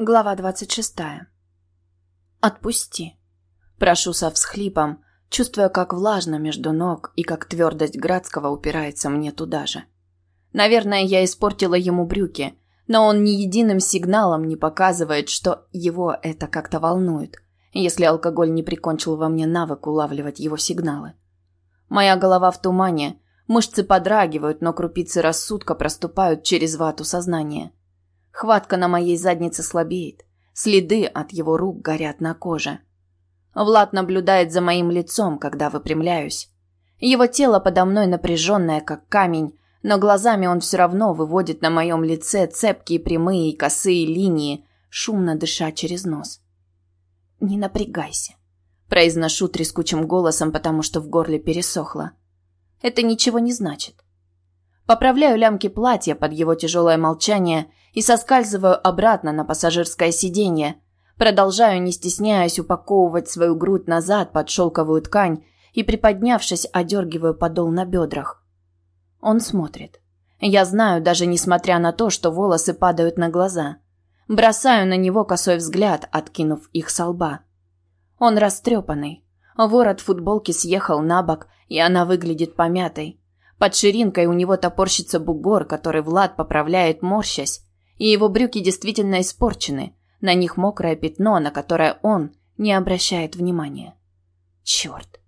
Глава двадцать шестая. «Отпусти». Прошу со всхлипом, чувствуя, как влажно между ног и как твердость Градского упирается мне туда же. Наверное, я испортила ему брюки, но он ни единым сигналом не показывает, что его это как-то волнует, если алкоголь не прикончил во мне навык улавливать его сигналы. Моя голова в тумане, мышцы подрагивают, но крупицы рассудка проступают через вату сознания – Хватка на моей заднице слабеет. Следы от его рук горят на коже. Влад наблюдает за моим лицом, когда выпрямляюсь. Его тело подо мной напряженное, как камень, но глазами он все равно выводит на моем лице цепкие прямые и косые линии, шумно дыша через нос. «Не напрягайся», – произношу трескучим голосом, потому что в горле пересохло. «Это ничего не значит. Поправляю лямки платья под его тяжелое молчание и соскальзываю обратно на пассажирское сиденье. Продолжаю, не стесняясь, упаковывать свою грудь назад под шелковую ткань и, приподнявшись, одергиваю подол на бедрах. Он смотрит. Я знаю, даже несмотря на то, что волосы падают на глаза. Бросаю на него косой взгляд, откинув их со лба. Он растрепанный. Ворот футболки съехал на бок, и она выглядит помятой. Под ширинкой у него топорщится бугор, который Влад поправляет, морщась. И его брюки действительно испорчены. На них мокрое пятно, на которое он не обращает внимания. Черт.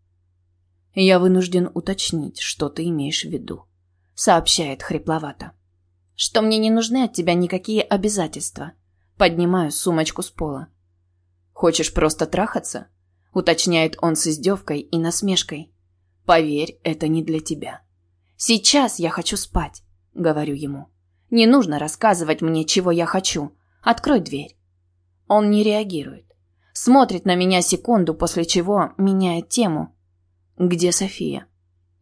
Я вынужден уточнить, что ты имеешь в виду. Сообщает хрипловато. Что мне не нужны от тебя никакие обязательства. Поднимаю сумочку с пола. Хочешь просто трахаться? Уточняет он с издевкой и насмешкой. Поверь, это не для тебя. Сейчас я хочу спать, говорю ему. Не нужно рассказывать мне, чего я хочу. Открой дверь. Он не реагирует. Смотрит на меня секунду, после чего меняет тему. Где София?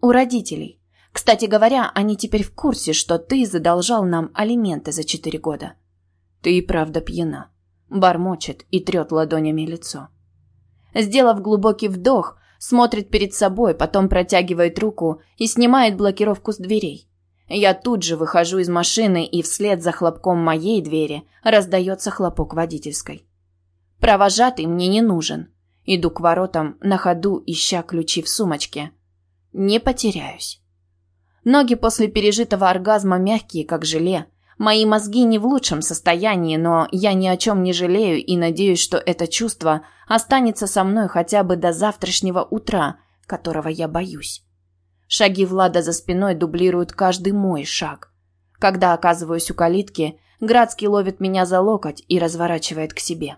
У родителей. Кстати говоря, они теперь в курсе, что ты задолжал нам алименты за четыре года. Ты и правда пьяна. Бормочет и трет ладонями лицо. Сделав глубокий вдох, смотрит перед собой, потом протягивает руку и снимает блокировку с дверей. Я тут же выхожу из машины, и вслед за хлопком моей двери раздается хлопок водительской. Провожатый мне не нужен. Иду к воротам, на ходу ища ключи в сумочке. Не потеряюсь. Ноги после пережитого оргазма мягкие, как желе, Мои мозги не в лучшем состоянии, но я ни о чем не жалею и надеюсь, что это чувство останется со мной хотя бы до завтрашнего утра, которого я боюсь. Шаги Влада за спиной дублируют каждый мой шаг. Когда оказываюсь у калитки, Градский ловит меня за локоть и разворачивает к себе.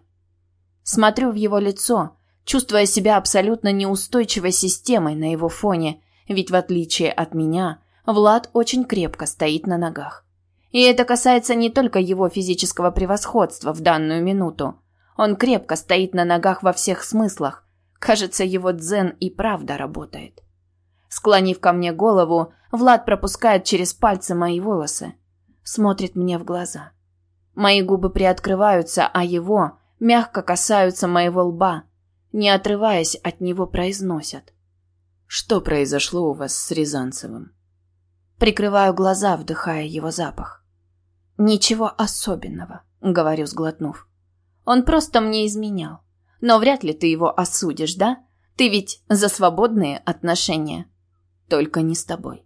Смотрю в его лицо, чувствуя себя абсолютно неустойчивой системой на его фоне, ведь в отличие от меня, Влад очень крепко стоит на ногах. И это касается не только его физического превосходства в данную минуту. Он крепко стоит на ногах во всех смыслах. Кажется, его дзен и правда работает. Склонив ко мне голову, Влад пропускает через пальцы мои волосы. Смотрит мне в глаза. Мои губы приоткрываются, а его мягко касаются моего лба. Не отрываясь от него, произносят. «Что произошло у вас с Рязанцевым?» Прикрываю глаза, вдыхая его запах. «Ничего особенного», — говорю, сглотнув. «Он просто мне изменял. Но вряд ли ты его осудишь, да? Ты ведь за свободные отношения. Только не с тобой.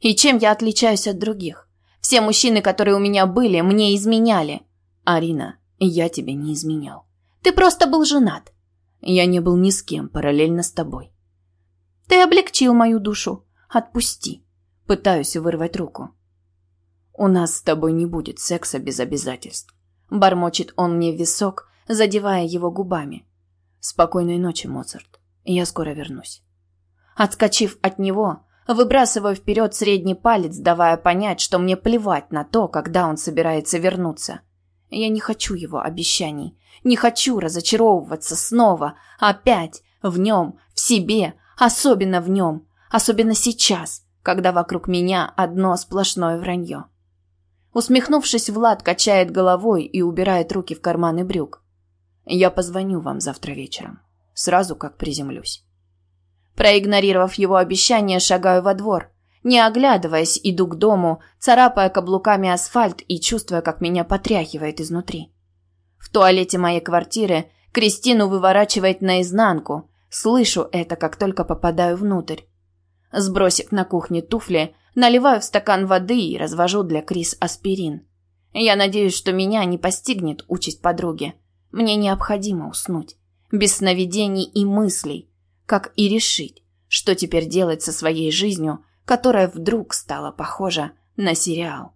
И чем я отличаюсь от других? Все мужчины, которые у меня были, мне изменяли. Арина, я тебе не изменял. Ты просто был женат. Я не был ни с кем параллельно с тобой. Ты облегчил мою душу. Отпусти. Пытаюсь вырвать руку. «У нас с тобой не будет секса без обязательств», – бормочет он мне в висок, задевая его губами. «Спокойной ночи, Моцарт. Я скоро вернусь». Отскочив от него, выбрасываю вперед средний палец, давая понять, что мне плевать на то, когда он собирается вернуться. Я не хочу его обещаний, не хочу разочаровываться снова, опять, в нем, в себе, особенно в нем, особенно сейчас, когда вокруг меня одно сплошное вранье. Усмехнувшись, Влад качает головой и убирает руки в карманы брюк. «Я позвоню вам завтра вечером, сразу как приземлюсь». Проигнорировав его обещание, шагаю во двор. Не оглядываясь, иду к дому, царапая каблуками асфальт и чувствуя, как меня потряхивает изнутри. В туалете моей квартиры Кристину выворачивает наизнанку. Слышу это, как только попадаю внутрь. Сбросив на кухне туфли, наливаю в стакан воды и развожу для Крис аспирин. Я надеюсь, что меня не постигнет участь подруги. Мне необходимо уснуть. Без сновидений и мыслей. Как и решить, что теперь делать со своей жизнью, которая вдруг стала похожа на сериал.